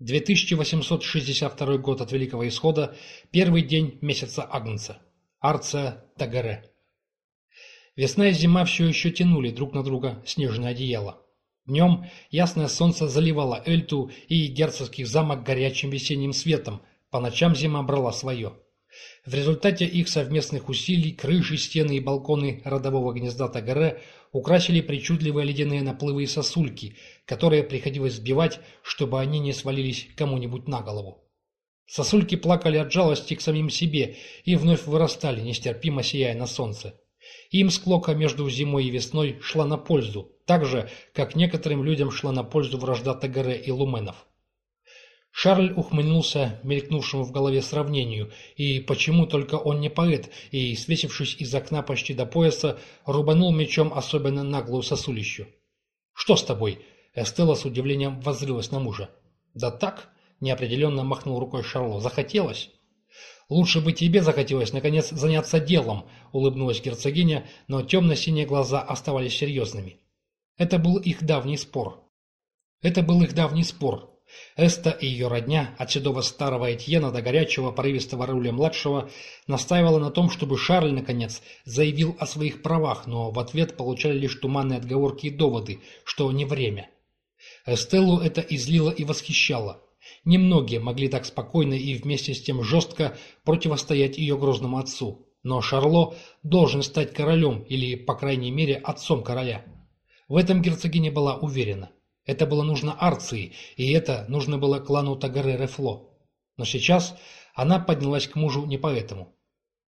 2862 год от Великого Исхода, первый день месяца Агнца. Арция Тагаре. Весна и зима все еще тянули друг на друга снежное одеяло. Днем ясное солнце заливало Эльту и герцогский замок горячим весенним светом, по ночам зима брала свое. В результате их совместных усилий крыши, стены и балконы родового гнезда Тагаре украсили причудливые ледяные наплывы и сосульки, которые приходилось сбивать, чтобы они не свалились кому-нибудь на голову. Сосульки плакали от жалости к самим себе и вновь вырастали, нестерпимо сияя на солнце. Им склока между зимой и весной шла на пользу, так же, как некоторым людям шла на пользу вражда Тагаре и Луменов. Шарль ухмыльнулся мелькнувшему в голове сравнению, и почему только он не поэт, и, свесившись из окна почти до пояса, рубанул мечом особенно наглую сосулищу. «Что с тобой?» Эстелла с удивлением воззрилась на мужа. «Да так?» – неопределенно махнул рукой Шарло. «Захотелось?» «Лучше бы тебе захотелось, наконец, заняться делом», – улыбнулась герцогиня, но темно-синие глаза оставались серьезными. Это был их давний спор. Это был их давний спор, Эста и ее родня, от седого старого Этьена до горячего порывистого Руля младшего, настаивала на том, чтобы Шарль, наконец, заявил о своих правах, но в ответ получали лишь туманные отговорки и доводы, что не время. Эстеллу это излило и восхищало. Немногие могли так спокойно и вместе с тем жестко противостоять ее грозному отцу. Но Шарло должен стать королем или, по крайней мере, отцом короля. В этом герцогиня была уверена. Это было нужно Арции, и это нужно было клану Тагаре-Рефло. Но сейчас она поднялась к мужу не поэтому.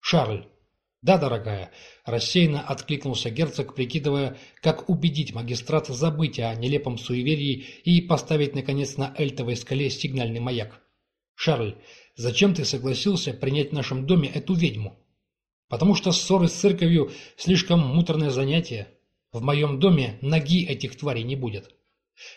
«Шарль!» «Да, дорогая», – рассеянно откликнулся герцог, прикидывая, как убедить магистрат забыть о нелепом суеверии и поставить, наконец, на Эльтовой скале сигнальный маяк. «Шарль, зачем ты согласился принять в нашем доме эту ведьму?» «Потому что ссоры с церковью – слишком муторное занятие. В моем доме ноги этих тварей не будет».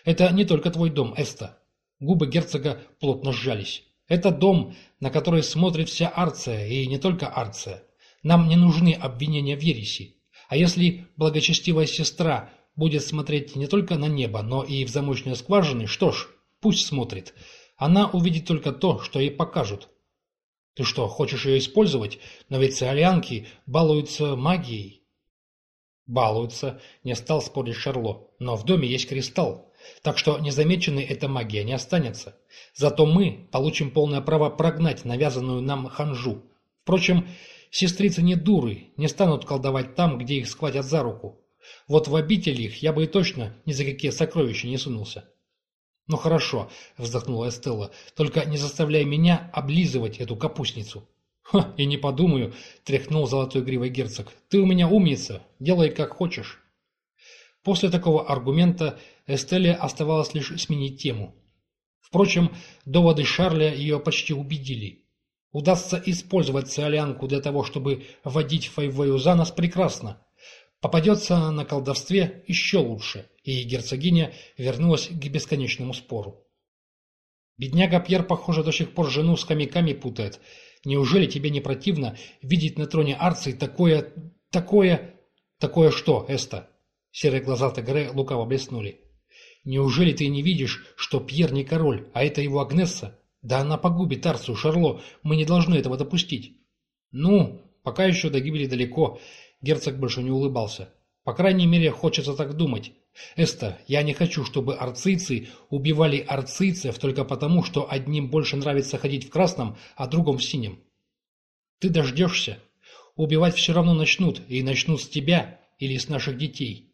Это не только твой дом, Эста. Губы герцога плотно сжались. Это дом, на который смотрит вся Арция, и не только Арция. Нам не нужны обвинения в ереси. А если благочестивая сестра будет смотреть не только на небо, но и в замочные скважины, что ж, пусть смотрит. Она увидит только то, что ей покажут. Ты что, хочешь ее использовать? Но ведь циолианки балуются магией. Балуются, не стал спорить Шарло. Но в доме есть кристалл. Так что незамеченной эта магия не останется. Зато мы получим полное право прогнать навязанную нам ханжу. Впрочем, сестрицы не дуры, не станут колдовать там, где их схватят за руку. Вот в обители их я бы и точно ни за какие сокровища не сунулся. «Ну хорошо», — вздохнула Эстелла, — «только не заставляй меня облизывать эту капустницу». «Ха, и не подумаю», — тряхнул золотой гривой герцог. «Ты у меня умница, делай как хочешь». После такого аргумента Эстелле оставалось лишь сменить тему. Впрочем, доводы Шарля ее почти убедили. Удастся использовать циолянку для того, чтобы водить Файвею за нас прекрасно. Попадется на колдовстве еще лучше, и герцогиня вернулась к бесконечному спору. Бедняга Пьер, похоже, до сих пор жену с хомяками путает. Неужели тебе не противно видеть на троне Арции такое... такое... такое что, Эста? Серые глаза Тегре лукаво блеснули. Неужели ты не видишь, что Пьер не король, а это его Агнесса? Да она погубит Арцию, Шарло, мы не должны этого допустить. Ну, пока еще до гибели далеко, герцог больше не улыбался. По крайней мере, хочется так думать. Эста, я не хочу, чтобы арцийцы убивали арцийцев только потому, что одним больше нравится ходить в красном, а другом в синем. Ты дождешься. Убивать все равно начнут, и начнут с тебя или с наших детей.